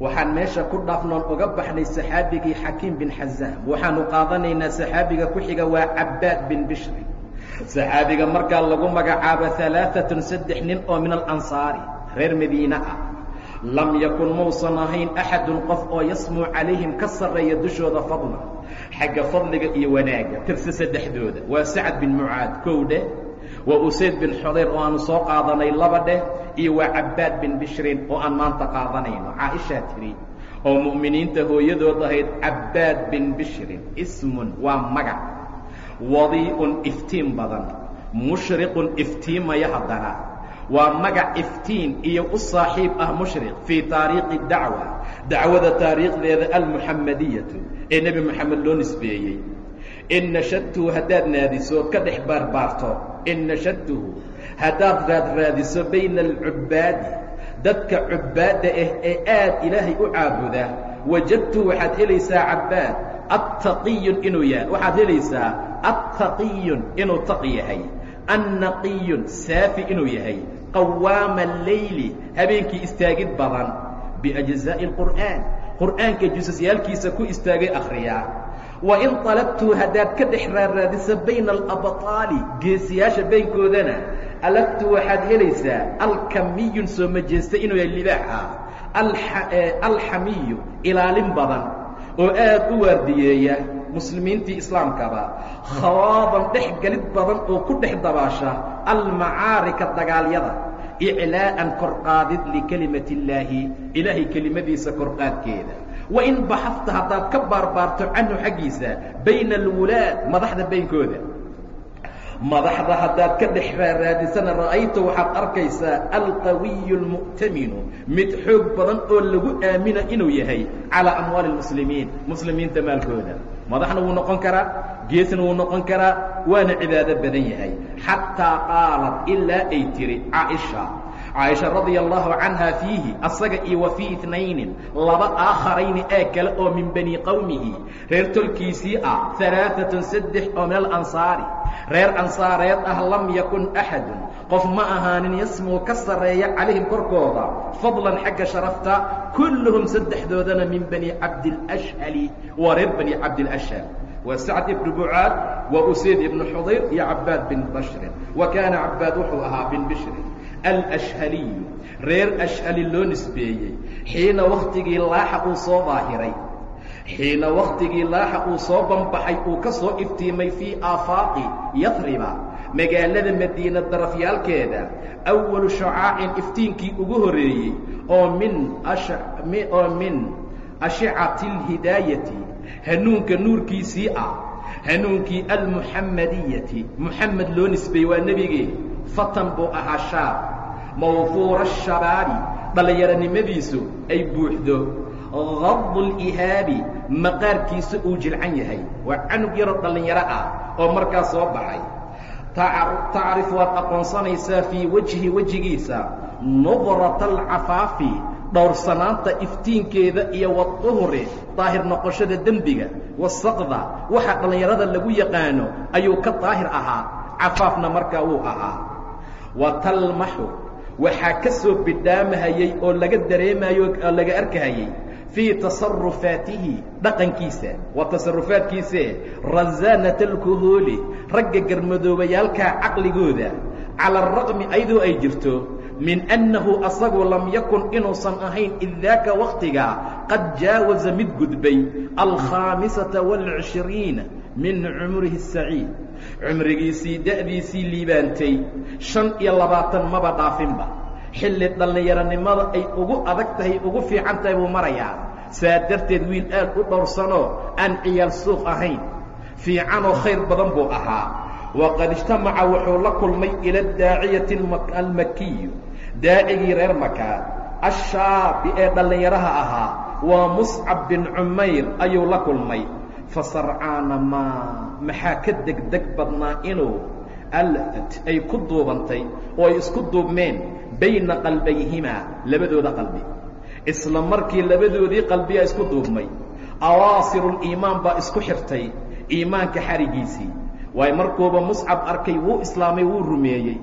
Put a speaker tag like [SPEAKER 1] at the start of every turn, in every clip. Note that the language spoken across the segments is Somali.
[SPEAKER 1] waxaan meesha ku dhaafnoon uga baxnay saxaabigii xakiim bin xazaam waxaanu qaadanaynaa saxaabiga ku xiga waa cabbaad bin bishri saxaabiga markaa lagu magacaabo alaaatun saddex nin oo min alansaari reer madiine ah. Lam yakun mausan ahayn axadun qof oo yasmuu calayhim ka sarreeya dushooda fadla xagga fadliga iyo wanaagga tirse saddexdooda. Waa sacad bin mucaad kow dheh waa usayd bin xudayr oo aanu soo qaadanay laba dheh iyo waa cabbaad bin bishrin oo aan maanta qaadanayno. Caaishaa tiri oo mu'miniinta hooyadood ahayd cabbaad bin bishrin ismun waa magac wadii'un iftiin badan mushriqun iftiimaya haddana waa magac iftiin iyo u saaxiib ah mushriq fii taariikhi dacwa dacwada taariikhdeeda almuxamadiyatu ee nebi moxamed loo nisbeeyey. In nashadtuhu haddaad naadiso ka dhex baarbaarto in nashadtuhu haddaad raadraadiso bayna alcubbaadi dadka cubbaadda ah ee aad ilaahay u caabuda wajadtu waxaad helaysaa cabbaad attaqiyun inuu yahay. Waxaad helaysaa attaqiyun inuu taqi yahay annaqiyun saafi inuu yahay qawaama alleyli habeenkii istaagid badan biajzaa'i alqur'aan. Qur'aanka jusasyaalkiisa ku istaagay akhriyaa. Wa in talabtuu haddaad ka dhex raarraadiso bayna alabطaali geesiyaasha baynkoodana alagtu waxaad helaysaa alkamiyun soo majeesta inuu yahay libaaxa alxamiyu ilaalin badan oo aad u waardiyeeya muslimiintii islaamkaba khawaaban dhex gelid badan oo ku dhex dabaasha almacaarika dagaalyada iclaa'an korqaadid likelimati illaahi ilaahay kelimadiisa korqaadkeeda wain baxafta haddaad ka baarbaarto canhu xaggiisa bayna alwulaad madaxda baynkooda madaxda haddaad ka dhex raaraadisana ra'ayta waxaad arkaysaa alqawiyu almu'taminu mid xoog badan oo lagu aamina inuu yahay calaa amwaali اlmuslimiin muslimiinta maalkooda. Madaxna wuu noqon karaa geesna wuu noqon karaa waana cibaado badan yahay. Xataa qaalat ilaa ay tiri caaisha. Caaisha radia allahu canha fiihi asaga iyo wa fii itnaynin laba aakharayni ee kale oo min bani qowmihi reer tolkiisii ah alaaatun saddex oo min alansaari reer ansaareed ah lam yakun axadun qof ma ahaanin yasmuu ka sarreeya calayhim korkooda. Fadlan xagga sharafta kulluhum saddexdoodana min bani cabdilashhali waa reer bani cabdilashhal waa sacd ibnu bucaad waa usayd ibnu xudayr iyo cabbaad bin bashrin wa kaana cabbaad wuxuu ahaa bin bishrin alashhaliyu reer ashhali loo nisbeeyey. Xiina wakhtigii laaxa uu soo daahiray xiina wakhtigii laaxa uu soo banbaxay uu ka soo iftiimay fii aafaaqi yadriba magaalada madiina darafyaalkeeda awalu shacaacin iftiinkii ugu horreeyey oo min oo min ashicati alhidaayati hanuunka nuurkiisii ah hanuunkii almuxamadiyati muxamed loo nisbeeyey waa nebigee fatan buu ahaa shaab mawfuura ashabaabi dhallinyaronimadiisu ay buuxdo qadu lihaabi maqaarkiisa uu jilcan yahay. Waa canug yaroo dhallinyaro ah oo markaas soo baxay. Tacrif waad aqoonsanaysaa fii wajhi wejigiisa. Nudrata alcafaafi dhowrsanaanta iftiinkeeda iyo waduhri daahir noqoshada dembiga wasaqda waxa dhallinyarada lagu yaqaano ayuu ka daahir ahaa cafaafna markaa wuu ahaa. Wa talmaxu waxaa ka soo bidhaamahayey oo laga dareemayo oo laga arkahayey fii tasarufaatihi dhaqankiisa waa tasarufaadkiise rasaanata alkuhuuli ragga garmadoobayaalkaa caqligooda cala araqmi ayadoo ay jirto min annahu asagu lam yakun inuusan ahayn id daaka wakhtiga qad jaawaza mid gudbay alkhaamisata waalcishriina min cumrihi asaciid cumrigiisii da'diisii liibaantay shan iyo labaatan maba dhaafinba xilli dhallinyaronimada ay ugu adag tahay ugu fiican tahay buu marayaa. Saa darteed wiil aad u dhowrsanoo aan ciyaal suuq ahayn fiicanoo khayr badan buu ahaa. Waqad ijtamaca wuxuu la kulmay ila daaciyati almakiyu daacigii reer makaa ashaabi ee dhallinyaraha ahaa waa muscab bin cumayr ayuu la kulmay. Fasarcaana maa maxaa ka degdeg badnaa inuu alfat ay ku duubantay oo ay isku duubmeen bayna qalbayhimaa labadooda qalbi. Isla markii labadoodii qalbiyaa isku duubmay awaasiruliimaan baa isku xirtay iimaanka xarigiisii. Waayo markuuba muscab arkay wuu islaamay wuu rumeeyey.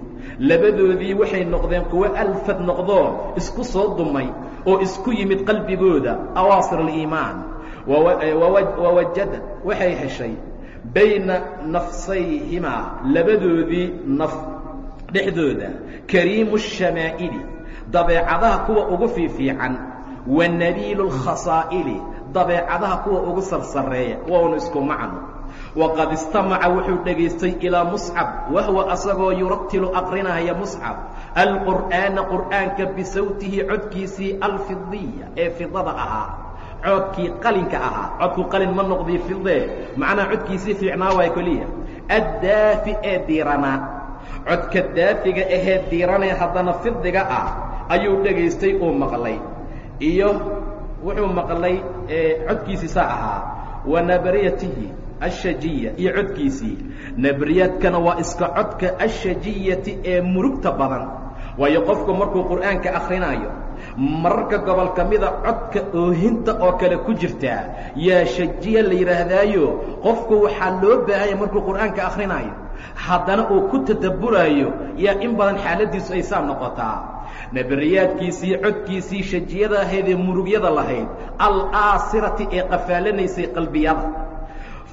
[SPEAKER 1] Labadoodii waxay noqdeen kuwo alfad noqdoo isku soo dumay oo isku yimid qalbigooda awaasir aliimaan wawajadad waxay heshay bayna nafsayhimaa labadoodii naf dhexdooda kariimu الshamaa'ili dabeecadaha kuwa ugu fiifiican wa nabiilu اlkhasaa'ili dabeecadaha kuwa ugu sarsareeya wauna isku macno waqad istamaca wuxuu dhegaystay ilaa muscab wahwa asagoo yuratilu aqrinaya muscab alqur'aana qur'aanka bisawtihi codkiisii alfidiya ee fidada ahaa coodkii qalinka ahaa codku qalin ma noqdii fidee macnaha codkiisii fiicnaa waay keliya addaafi ee diiranaa codka daafiga ahee diiranee haddana fidiga ah ayuu dhegaystay uu maqlay. Iyo wuxuu maqlay codkiisii saa ahaa wa nabriyatihi ashajiya. Iyo codkiisii nabriyaadkana waa iska codka ashajiyati ee murugta badan. Waayo qofku markuu qur'aanka akrinaayo mararka gobol ka mida codka oohinta oo kale ku jirtaa yaa shajiya la yidhaahdaayo qofku waxaa loo baahanya markuu qur'aanka akrinaayo haddana uu ku tadabburaayo yaa in badan xaaladiisu ay saa noqotaa. Nabriyaadkiisii codkiisii shajiyada ahaydee murugyada lahayd alaasirati ee qafaalanaysay qalbiyada.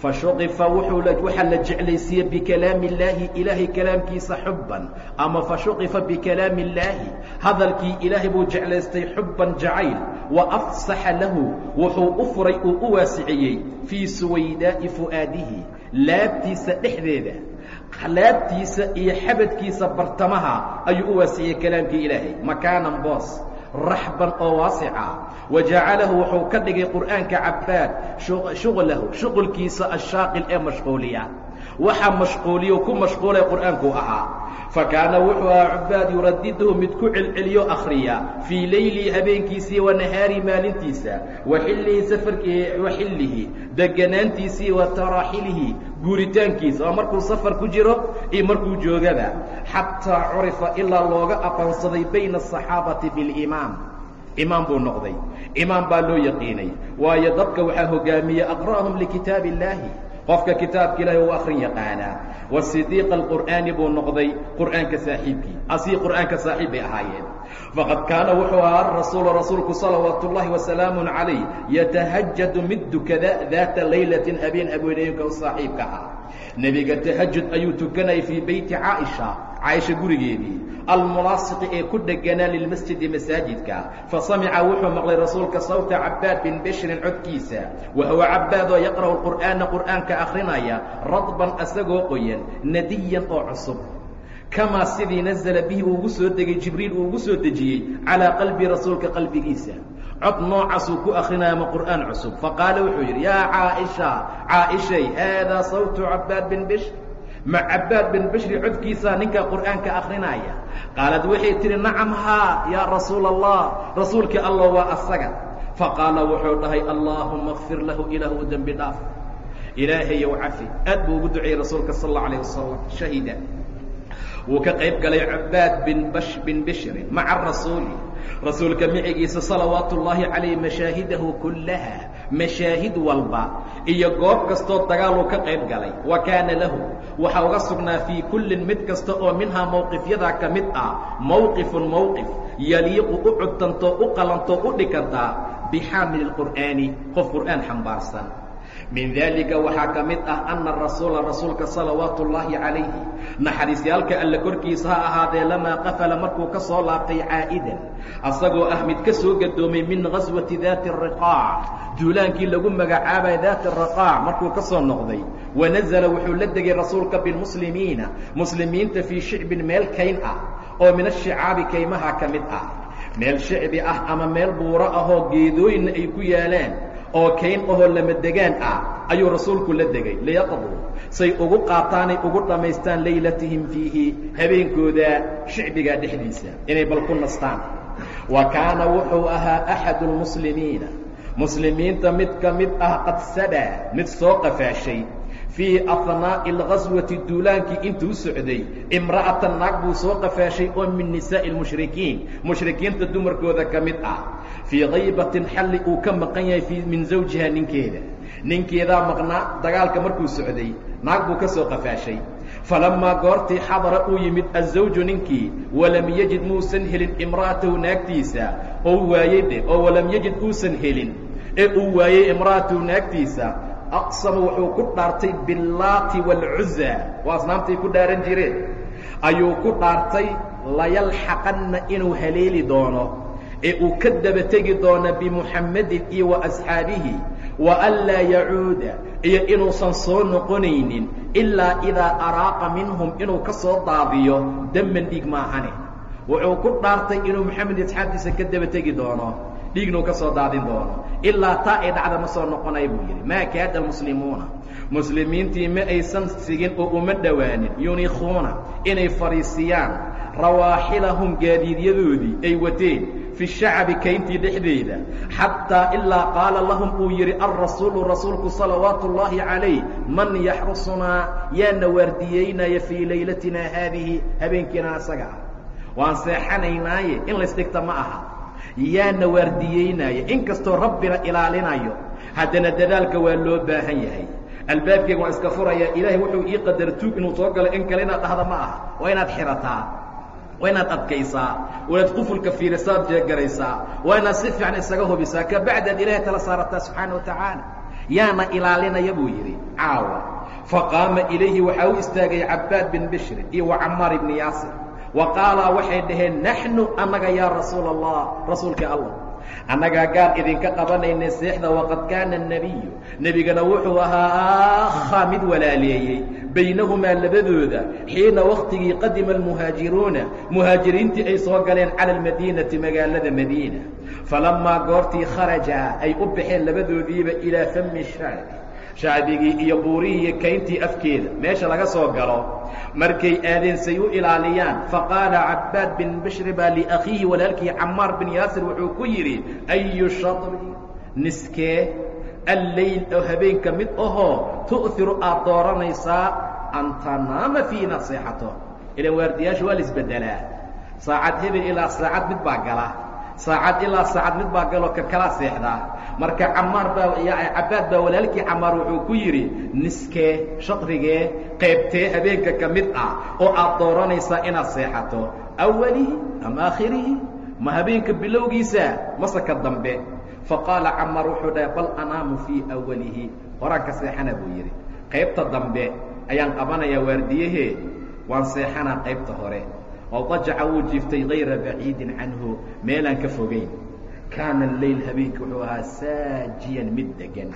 [SPEAKER 1] Fashuqifa wuxuu waxaa la jeclaysiiyey bikalaami illaahi ilaahay kalaamkiisa xubban. Ama fashuqifa bikalaami illaahi hadalkii ilaahay buu jeclaystay xubban jacayl. Wa afsaxa lahu wuxuu u furay uu u waasiciyey fii suwaydaa'i fu'aadihi laabtiisa dhexdeeda laabtiisa iyo xabadkiisa bartamaha ayuu u waasiciyey kalaamkii ilaahay. Makaanan boos raxban oo waasica. Wa jacalahu wuxuu ka dhigay qur'aanka cabbaad shuqlahu shuqulkiisa ashaaqil ee mashquuliya. Waxaa mashquuliyo ku mashquulay qur'aankuu ahaa fa kaana wuxuu ahaa cabbaad yuradiduhu mid ku celceliyo akhriya fii leylihi habeenkiisii wa nahaari maalintiisa wa xillihi safarkii wa xillihi deganaantiisii wa taraaxilihi guuritaankiisa oo markuu safar ku jiro iyo markuu joogaba xataa curifa ilaa looga aqoonsaday bayna asaxaabati bilimaam imaam buu noqday imaam baa loo yaqiinay waayo dadka waxaa hogaamiye aqra'ahum likitaab illaahi qofka kitaabka ilahi u akrin yaqaanaa wasidiiqa alqur'aani buu noqday qur'aanka saaxiibkii. Asii qur'aanka saaxiib bay ahaayeen. Faqad kaana wuxuu ahaa rasuulu rasuulku salawaatu ullaahi wasalaamu calayh yatahajadu mid dukada daata laylatin habeen habeenooyinka u saaxiibka ah nebiga tahajud ayuu tukanayay fii beyti caaisha caaisha gurigeedii almulaasiqi ee ku dheganaa lilmasjidi masaajidka fasamica wuxuu maqlay rasuulka sawta cabbaad bin bishrin codkiisa wa huwa cabbaad oo yaqra'u qur'aana qur'aanka akhrinaya radban asagoo qoyan nadiyan oo cusub. Kamaa sidii nazala bihi uugu soo degay jibriil uu ugu soo dejiyey calaa qalbi rasuulka qalbigiisa. Cod noocaasuu ku akrinaya ma qur'aan cusub. Faqaala wuxuu yidhi yaa caaisha caaishay haadaa sawtu cabbaad bin bishr ma cabbaad bin bishri codkiisaa ninkaa qur'aanka akrinaya qaalad waxay tihi nacam haa yaa rasuula allah rasuulkii allah waa asaga. Faqaala wuxuu dhahay allaahuma kfir lahu ilaah u dembi dhaaf ilaahayow cafi aad buu ugu duceeyey rasuulka sal allau alayh wasalam shahida wuu ka qayb galay cabbaad bin bash bin bishrin maca rasuuli rasuulka micigiisa salawaatu ullaahi calayh mashaahidahu kullaha mashaahid walba iyo goob kastoo dagaaluu ka qayb galay wa kaana lahu waxaa uga sugnaa fii kullin mid kasta oo minhaa mowqifyadaa ka mid ah mowqifun mowqif yaliiqu u cudtantoo u qalantoo u dhikantaa bixaamili اlqur'aani qof qur'aan xambaarsan min daalika waxaa ka mid ah ana rasuula rasuulka salawaatu ullaahi calayhi naxariisyaalka alle korkiisa ha ahaadee lamaa qafala markuu ka soo laabtay caa'idan. Asagoo ah mid ka soo gadoomay min gaswati daati riqaac duulaankii lagu magacaabay daati riqaac markuu ka soo noqday. Wanazala wuxuu la degay rasuulka bilmuslimiina muslimiinta fii shicbin meel kayn ah oo min ashicaabi kaymaha ka mid ah. Meel shicbi ah ama meel buuro ahoo geedooyinna ay ku yaalaan oo kayn ahoo lama degaan ah ayuu rasuulku la degay. Liyaqduu say ugu qaataanay ugu dhammaystaan laylatihim fiihi habeenkooda shicbigaa dhexdiisa inay bal ku nastaan. Wa kaana wuxuu ahaa axadu lmuslimiina muslimiinta mid ka mid ah qad sadaa mid soo qafaashay fii ahnaa'i alghaswati duulaankii intuu socday imra'atan naag buu soo qafaashay oo min nisaa'i lmushrikiin mushrikiinta dumarkooda ka mid ah fii kaybatin xalli uu ka maqan yahay min zawjiha ninkeeda. Ninkeedaa maqnaa dagaalka markuu socday naag buu ka soo qafaashay. Falamaa goortii xadara uu yimid azawju ninkii walam yajid muusan helin imra'atahu naagtiisa. Oo waayey dheh oo walam yajid uusan helin. Ee uu waayey imra'atahu naagtiisa. Aqsama wuxuu ku dhaartay billaati waalcuza waa asnaamtay ku dhaaran jireen. Ayuu ku dhaartay layalxaqanna inuu haleeli doono ee uu ka daba tegi doono bimuxammadin iyo wa asxaabihi wa an laa yacuuda iyo inuusan soo noqonaynin ilaa idaa araaqa minhum inuu ka soo daadiyo daman dhiig maahane wuxuu ku dhaartay inuu moxamed asxaabtiisa ka daba tegi doono dhiignuu ka soo daadin doono. Ilaa taa ay dhacda ma soo noqonaya buu yidhi maa kaada almuslimuuna? Muslimiintii ma aysan sigin oo uma dhowaanin yunikuuna inay fadhiisiyaan rawaaxilahum gaadiidyadoodii ay wateen fi shacabi kayntii dhexdeeda xataa ilaa qaala lahum uu yidhi alrasuulu rasuulku salawaatu ullaahi calayh man yaxrusunaa yaana waardiyeynaya fii laylatinaa haadihi habeenkiina asaga ah. Waan seexanaynaaye in laysdhigta ma aha. Yaana waardiyeynaya inkastoo rabbina ilaalinayo haddana dadaalka waa loo baahan yahay. Albaabkeyga waan iska furayaa ilaahay wuxuu ii qadar tuug inuu soo galo in kale inaad dhahda ma aha waa inaad xirataa waa inaad adkaysaa waa inaad qufulka fiirisaad jeegaraysaa waa inaad si fiican isaga hubisaa kabacdaad ilaahay tala saarataa subxaana wa tacaala yaana ilaalinaya buu yidhi caawa faqaama ilayhi waxaa u istaagay cabbaad bin bishri iyo wa camaar ibni yaasir wa qaalaa waxay dhaheen naxnu annaga yaa rasuula allah rasuulka allah annagaa gaar idinka qabanaynay seexda waqad kaana الnebiyu nebigana wuxuu ahaa aakha mid walaaleeyey baynahumaa labadooda xiina waktigii qadima almuhaajiruuna muhaajiriintii ay soo galeen cala almadiinati magaalada madiina falamaa goortii kharaja ay u baxeen labadoodiiba ilaa fami shacbi shacbigii iyo buurihii iyo kayntii afkeeda meesha laga soo galo markay aadeen say u ilaaliyaan faqaala cabbaad bin bishri baa liakhiihi walaalkii camaar bin yaasir wuxuu ku yidhi ayu shadri niskee alleyl oo habeenka mid ahoo tu'hiru aad dooranaysaa an tanaama fiina seexato ilan waardiyaasha waa la isbeddelaa saacad hebel ilaa saacad mid baa gala. Saacad ilaa saacad mid baa galoo ka kala seexdaa marka camaar baa cabbaad baa walaalkii camaar wuxuu ku yidhi niskee shaqrigee qaybtee habeenka ka mid ah oo aad dooranaysaa inaad seexato. Awalihi ama aakhirihi ma habeenka bilowgiisa mase ka dambe faqaala camaar wuxuu dhahay bal anaamu fii awalihi horaan ka seexana buu yidhi qaybta dambe ayaan qabanayaa waardiyahee waan seexanaa qaybta hore oo dajaca wuu jiiftay hayra baciidin canhu meelaan ka fogayn kaana alleyl habeenkii wuxuu ahaa saajiyan mid degan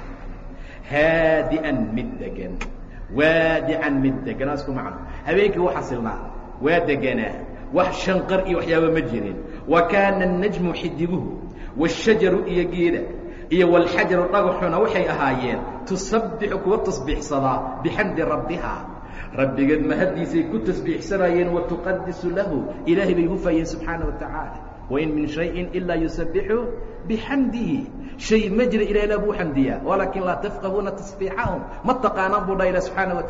[SPEAKER 1] haadi'an mid degan waadican mid degan isku macno habeenkii u xasilnaa waa deganaa wax shanqar iyo waxyaaba ma jirin wa kaana الnajmu xidiguhu washajaru iyo geeda iyo walxajaru dhagaxuna waxay ahaayeen tusabbixu kuwa tasbiixsadaa bixamdi rabbiha rabbigeed mahaddiisay ku tasbiixsanayeen wa tuqadisu lahu ilaahay bay hufayeen subxaana wa tacaala wain min shayin ilaa yusabbixu bixamdihi shay ma jira ilaa ilaa buu xamdiyaa walaakin laa tafqahuuna tasbiixahum ma taqaanaan buu dhaha ilah subxaana wa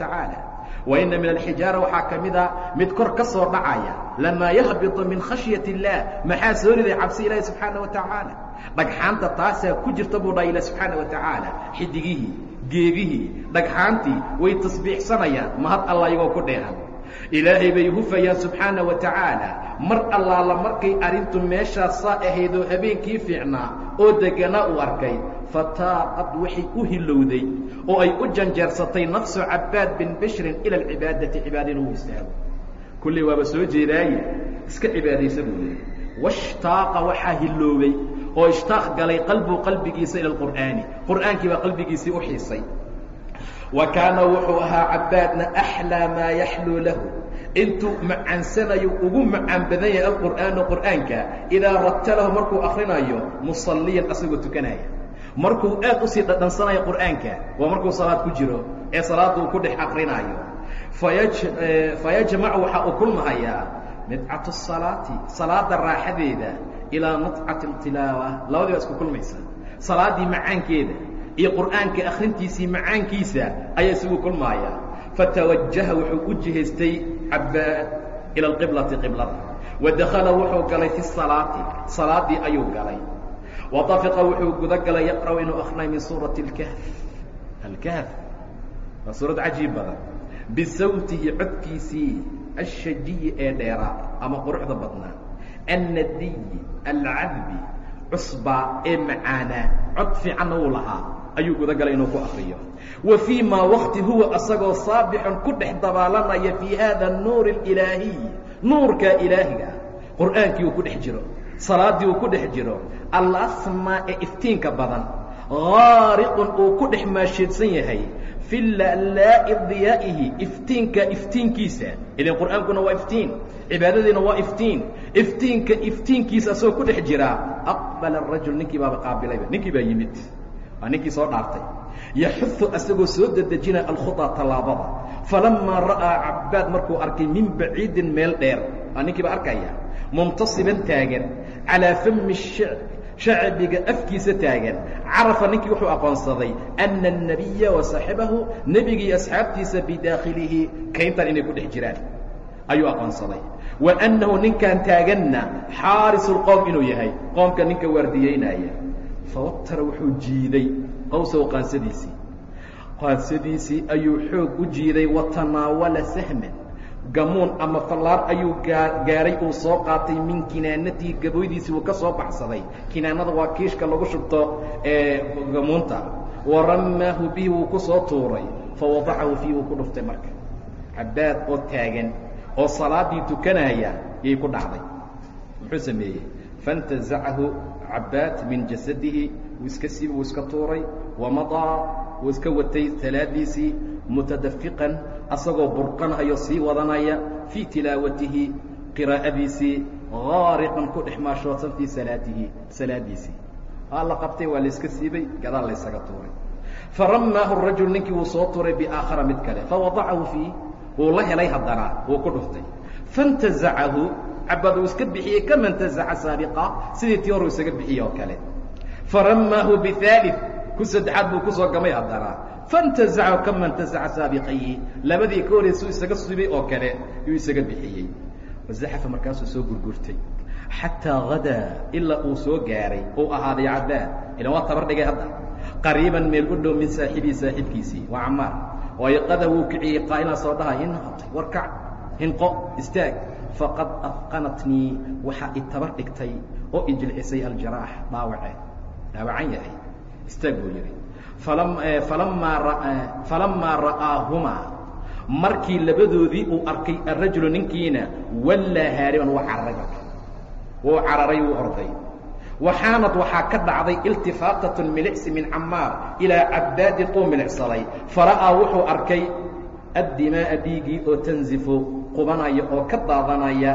[SPEAKER 1] waina min alxijaara waxaa ka mida mid kor ka soo dhacaya lamaa yahbiطu min khashyaة الlah maxaa soo riday cabsi ilaahi subxaana wa tacaala dhagxaanta taasaa ku jirta buu dha ilah subxaana wa tacaala xidigihii geedihii dhagxaantii way tasbiixsanayaan mahad alla iyagoo ku dheehan ilaahay bay hufayaan subxaana wa tacaala mar allaala markay arrintu meeshaas saa ahaydoo habeenkii fiicnaa oo deganaa uu arkay fataaqad waxay u hilowday oo ay u janjeersatay nafsu cabbaad bin bishrin ila alcibaadati cibaada inuu istaago. Kulley waaba soo jeedaaye iska cibaadaysa buu yihi washtaaqa waxaa hiloobay oo ishtaaq galay qalbu qalbigiisa ila alqur'aani. Qur'aankii baa qalbigiisii u xiisay. Wa kaana wuxuu ahaa cabbaadna axlaa maa yaxluu lahu. Intuu macaansanayo ugu macaan badan yahay alqur'aanu qur'aanka idaa ratalahu markuu akrinayo musalliyan asagoo tukanaya markuu aad u sii dhadhansanayo qur'aanka waa markuu salaad ku jiro ee salaadda uu ku dhex akrinaayo fayajmacu waxaa uu kulmahayaa midcatu salaati salaada raaxadeeda ilaa nudcati اtilaawa labadii baa isku kulmaysa. Salaaddii macaankeeda iyo qur'aanka akrintiisii macaankiisa ayaa isugu kulmaaya fatawajaha wuxuu u jihaystay cabbaad ila alqiblati qiblada wadakhala wuxuu galay fi salaati salaaddii ayuu galay wadafiqa wuxuu guda galay yaqra'u inuu akrinay min suurati اlkahf alkahf waa suurad cajiib badan bisawtihi codkiisii ashajiyi ee dheeraa ama quruxda badnaa annadiyi alcadbi cusbaa ee macaanaa cod fiicanna wuu lahaa ayuu gudagalay inuu ku akriyo wa fii maa wakti huwa asagoo saabixun ku dhex dabaalanaya fii haada anuuri alilaahiy nuurkaa ilaahiga qur'aankii uu ku dhex jiro salaaddii uu ku dhex jiro alasmaa ee iftiinka badan haariqun uu ku dhex maasheedsan yahay fi la'laa'i diyaa'ihi iftiinka iftiinkiisa. Ilan qur'aankuna waa iftiin cibaadadiina waa iftiin iftiinka iftiinkiisa asagoo ku dhex jiraa aqbala arajul ninkii baaba qaabilayba ninkii baa yimid waa ninkii soo dhaartay. Yaxudu asagoo soo dedejinaya alkhuطa tallaabada. Falamaa ra'aa cabbaad markuu arkay min baciidin meel dheer waa ninkii baa arkaya muntasiban taagan calىa fami الshicb shacbiga afkiisa taagan carafa ninkii wuxuu aqoonsaday أna الnabiya wa saaxibahu nebigii asxaabtiisa bidaakhilihi kayntan inay ku dhex jiraan ayuu aqoonsaday wa أnnahu ninkan taaganna xaaris اlqowm inuu yahay qoomka ninka waardiyeynaya fawatara wuxuu jiiday qowsahu qaansadiisii qaansadiisii ayuu xoog u jiiday watanaawala sahman gamuun ama fallaar ayuu gaaray uu soo qaatay min kinaanatihi gaboydiisii uu ka soo baxsaday. Kinaanada waa kiishka lagu shubto gamuunta. Wa rammaahu bihi wuu ku soo tuuray fawadacahu fiihi wuu ku dhuftay marka. Cabaad oo taagan oo salaaddii tukanaya yay ku dhacday. Muxuu sameeyey? Faاntazacahu cabaad min jasadihi wuu iska siibi wuu iska tuuray. Wamadaa wuu iska watay salaadiisii mutadafiqan asagoo burqanhayo sii wadanaya fii tilaawatihi qiraa'adiisii qaariqan ku dhex maashoodsan fii salaatihi salaadiisii aa la qabtay waa layska siibay gadaal laysaga tuuray. Faramaahu rajul ninkii wuu soo turay biaakhara mid kale fawadacahu fii wuu la helay haddana wuu ku dhuftay. Fantazacahu cabad uu iska bixiyey kama ntazaca saabiqa sidii tii hor isaga bixiyey oo kale. Faramaahu biaalid ku saddexaad buu ku soo gamay haddana faاntazacahu kama اntazaca saabiqayhi labadii ka horeysuu isaga subay oo kale yuu isaga bixiyey wazaxafa markaasuu soo gurgurtay xataa hadaa ilaa uu soo gaaray uu ahaaday cabaad ilan waa tabar dhigay hadda qariiban meel u dhow min saaxibii saaxiibkiisii waa camaar oo ayqada wuu kiciyey qaa'ilaa soo dhahay inhatay warkac hinqo istaag faqad afqanatnii waxaa i tabar dhigtay oo i jilcisay aljaraax dhaawace dhaawacan yahay istaag buu yidhi falamaa falamaa ra'aahumaa markii labadoodii uu arkay arajulu ninkiina wallaa haariban waa cararay marka. Wuu cararay wuu orday waxaanad waxaa ka dhacday iltifaatatun milicsi min camaar ilaa cabbaadin uu milicsaday fara'aa wuxuu arkay addimaa'a dhiigii oo tanzifu qubanaya oo ka daadanaya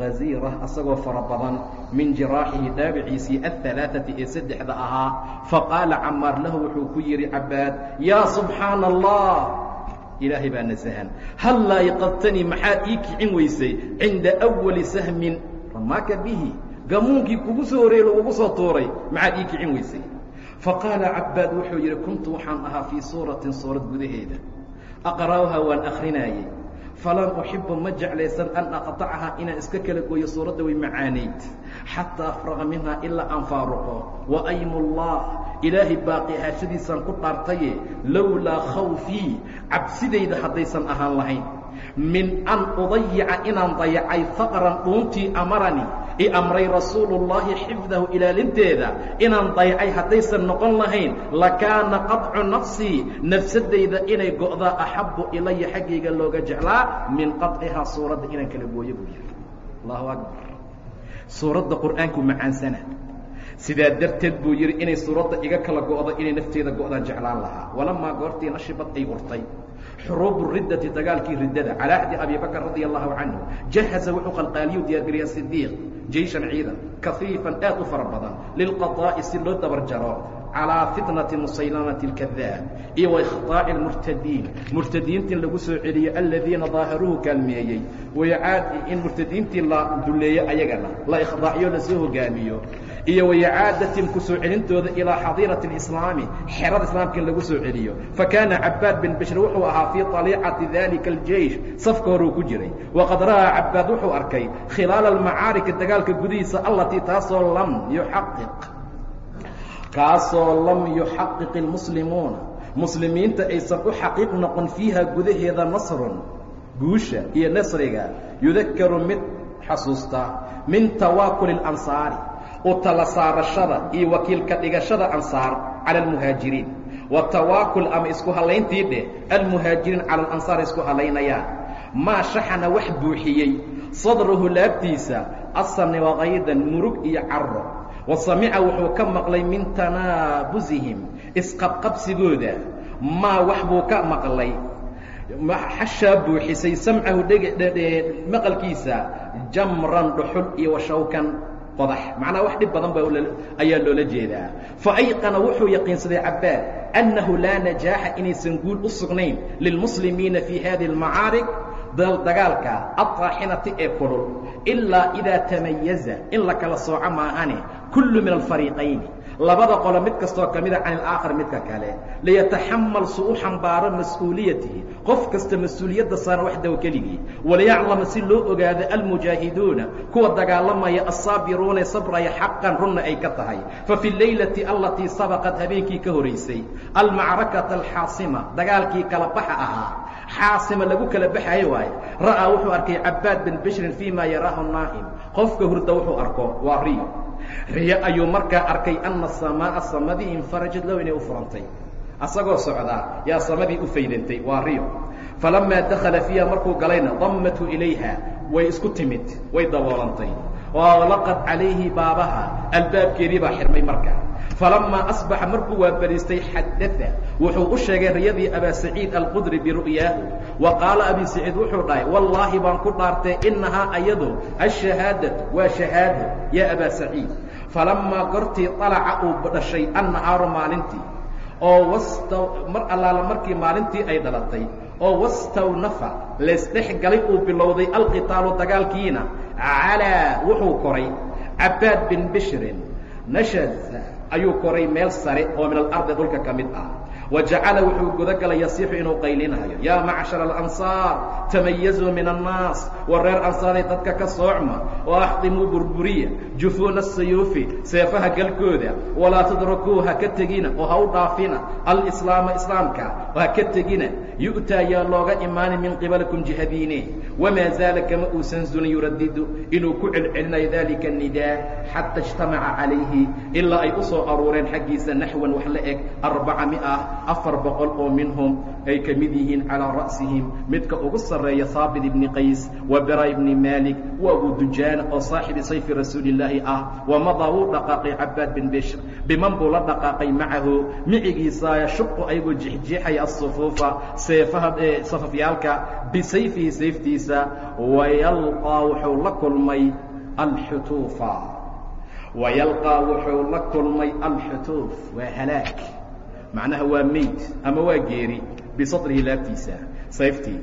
[SPEAKER 1] haziira asagoo fara badan min jiraaxihi dhaawiciisii ahalaaati ee saddexda ahaa faqaala camaar lahu wuxuu ku yidhi cabaad yaa subxaana allah ilaahay baa nasahan. Hallaa iqadtanii maxaad ii kicin weysay cinda wali sahmin? Ramaaka bihi gamuunkii kugu soo horeeye lagugu soo tuuray maxaad ii kicin weysay? Faqaala cabaad wuxuu yidhi kuntu waxaan ahaa fii suuratin suurad gudaheeda. Aqra'uhaa waan akrinaayey falan uxibu ma jeclaysan an aqطacahaa inaan iska kala gooyo suuradda way macaanayd. Xataa afraqa minhaa ilaa aan faaruqo. Wa aymu اllah ilaahay baaqi ahaashadiisaan ku dhaartaye lowlaa khawfii cabsidayda haddaysan ahaan lahayn. Min an udayica inaan dayacay faqran dhuuntii amarani i amray rasuulu llaahi xifdahu ilaalinteeda inaan dayacay haddaysan noqon lahayn lakaana qaطcu nafsii nafsadayda inay go'daa axabbu ilaya xaggayga looga jeclaa min qaطcihaa suuradda inaan kala gooyo buu yihi allahu abar suuradda qur'aanku macaansana sidaa darteed buu yidhi inay suuradda iga kala go'do inay nafteeda go'daan jeclaan lahaa. Walamaa goortii nashibad ay urtay. Xuruubu riddati dagaalkii riddada calaa axdi abi bakr radia allahu canhu jahaza wuxuu qalqaaliyu diyaargeliyaa sidiiq jeyshan ciidan kafiifan aad u fara badan lilqadaa'i si loo dabar jaro calىa fitnati musaylamati اlkadaab iyo waikhtaaci اlmurtadiin murtadiintii lagu soo celiyo aladiina daahiruhu kaalmeeyey wayacaadi in murtadiintii la duleeyo ayagana la ikhdaaciyo lasoo hogaamiyo iyo wayacaadatin ku soo celintooda ilaa xadiirati اlislaami xerada islaamka in lagu soo celiyo fakaana cabaad bin bishr wuxuu ahaa fii طaliicati dalika اljeish safka horuu ku jiray waqad ra'aa cabaad wuxuu arkay khilaala almacaariki dagaalka gudihiisa allatii taasoo lam yuxaqiq kaasoo lam yuxaqiq اlmuslimuuna muslimiinta aysan u xaqiiq noqon fiiha gudaheeda nasrun guusha iyo nasriga yudakaru mid xasuusta min tawaakuli اlansaari u tala saarashada iyo wakiilka dhigashada ansaar cala almuhaajiriin wa tawaakul ama isku hallayntii dheh almuhaajiriin cala alansaar isku hallaynayaan maa shaxana wax buuxiyey sadrahu laabtiisa asani wakaydan murug iyo caro wa samica wuxuu ka maqlay min tanaabusihim isqabqabsigooda. Maa wax buu ka maqlay. Xashaa buuxisay samcahu maqalkiisa jamran dhuxul iyo washawkan qodax. Macnaa wax dhib badan ba ayaa loola jeedaa. Faayqana wuxuu yaqiinsaday cabaad annahu laa najaaxa inaysan guul u sugnayn lilmuslimiina fii hadihi اlmacaarig dagaalka aلطaaxinati ee kulul ilaa idaa tamayaza in la kala sooco maahane kullu min alfariiqayni labada qolo mid kastoo ka mida can ilaakhar midka kale liyataxamal su u xambaaro mas'uuliyatihi. Qof kasta mas'uuliyadda saaran waxdaw keligii. Waliyaclama si loo ogaado almujaahiduuna kuwa dagaalamaya assaabiruuna sabraya xaqan runna ay ka tahay. Fa fi leylati allatii sabaqat habeenkii ka horaysay almacrakata alxaasima dagaalkii kala baxa ahaa. Xaasima lagu kala baxayo waaye. Ra'aa wuxuu arkay cabaad bin bishrin fii ma yaraahu naa'im. Qofka hurda wuxuu arko waa riyo riyo ayuu markaa arkay anna samaa samadii infarajad low inay u furantay. Asagoo socdaa yaa samadii u faydantay waa riyo. Falamaa dakhala fiiha markuu galayna dammathu ilayha way isku timid way daboolantay. Waalaqad calayhi baabaha albaabkeedii baa xirmay markaa falamaa asbaxa markuu waabariistay xadaa wuxuu u sheegay riyadii abaa saciid alqudri biru'yaahu. Wa qaala abi saciid wuxuu dhahay wallaahi baan ku dhaartay innahaa ayadu ashahaadatu waa shahaado yaa abaa saciid. Falamaa gortii طalaca uu dhashay annahaaru maalintii oo wasta mar allaala markii maalintii ay dhalatay oo wastawnafa laysdhex galay uu bilowday alqitaalu dagaalkiina. Calaa wuxuu koray cabaad bin bishrin nashaza ayuu koray meel sare oo min alardi dhulka ka mid ah. Wa jacala wuxuu gudagalay yasiixu inuu qaylinayo yaa macshara alansaar tamayazuu min annaas. Wa reer ansaaray dadka ka soocma oo axdimuu burburiya jufuuna asayuufi seefaha galkooda walaa tudrakuu ha ka tegina oo ha u dhaafina alislaama islaamka ha ka tegina yu'taa yaa looga imaani min qibalikum jihadiine. Wamaa zaala kama uusan zulin yuradidu inuu ku celcelinayo dalika nidaa xata ijtamaca calayhi ilaa ay u soo aruureen xaggiisa naxwan wax la eg arbaca mia afar boqol oo minhum ay ka mid yihiin calىa ra'sihim. Midka ugu sarreeya haabit ibni qays wa bera ibni malik wa abu dujaana oo saaxibi sayfi rasuuli illaahi ah wamadaa wuu dhaqaaqay cabaad bin bishr. Biman buu la dhaqaaqay macahu micigiisa yashuqu ayagoo jixjiixaya asufuufa seefaha safafyaalka bisayfihi sayftiisa wayalqaa wuxuu la kulmay alxutuufa wayalqaa wuxuu la kulmay alxutuuf waa halaag macnaha waa meyd ama waa geeri bisadrihi laabtiisa sayftii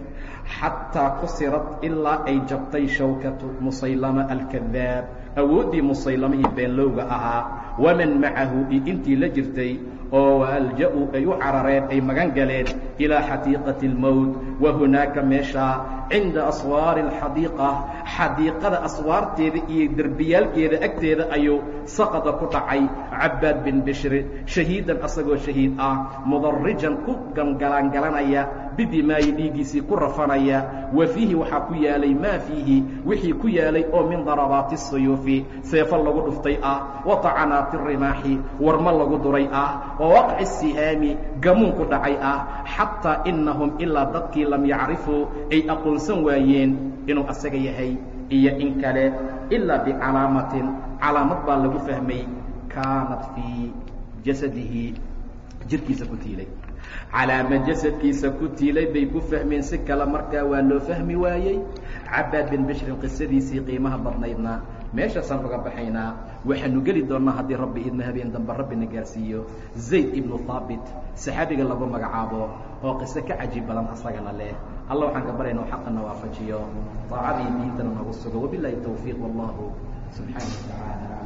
[SPEAKER 1] xataa kusirad ilaa ay jabtay shawkatu musaylama alkadaab awooddii musaylamihii beenlowga ahaa waman macahu iyo intii la jirtay oo waalja'u ay u carareen ay magan galeen ilaa xadiiqati اlmowt wa hunaaka meeshaa cinda aswaari اlxadiiqa xadiiqada aswaarteeda iyo derbiyaalkeeda agteeda ayuu saqada ku dhacay cabaad bin bishri shahiidan asagoo shahiid ah mudarijan ku gangalaangalanaya bidi maayi dhiiggiisii ku rafanaya wa fiihi waxaa ku yaalay maa fiihi wixii ku yaalay oo min darabaati sayuufi seefo lagu dhuftay ah wa tacanaati rimaaxi warmo lagu duray ah wa waqci sihaami gamuunku dhacay ah xataa innahum ilaa dadkii lam yacrifuu ay aqoonsan waayeen inuu asaga yahay iyo in kale ilaa bicalaamatin calaamad baa lagu fahmay kaanat fii jasadihi jirhkiisa ku tiilay calaama jasadkiisa ku tiilay bay ku fahmeen si kale markaa waa loo fahmi waayey. Cabaad bin bishrin qisadiisii qiimaha badnaydna meeshaasaan uga baxaynaa waxaanu geli doonnaa haddii rabbi idma habeen dambe rabbina gaarsiiyo. Zayd ibnu haabit saxaabiga lagu magacaabo oo qiso ka cajiib badan asagana leh. Alla waxaan ka barayna xaqana waafajiyo daacadii diintana nagu sugo. Wabilaahi tawfiiq wallahu subxaana wa tacaala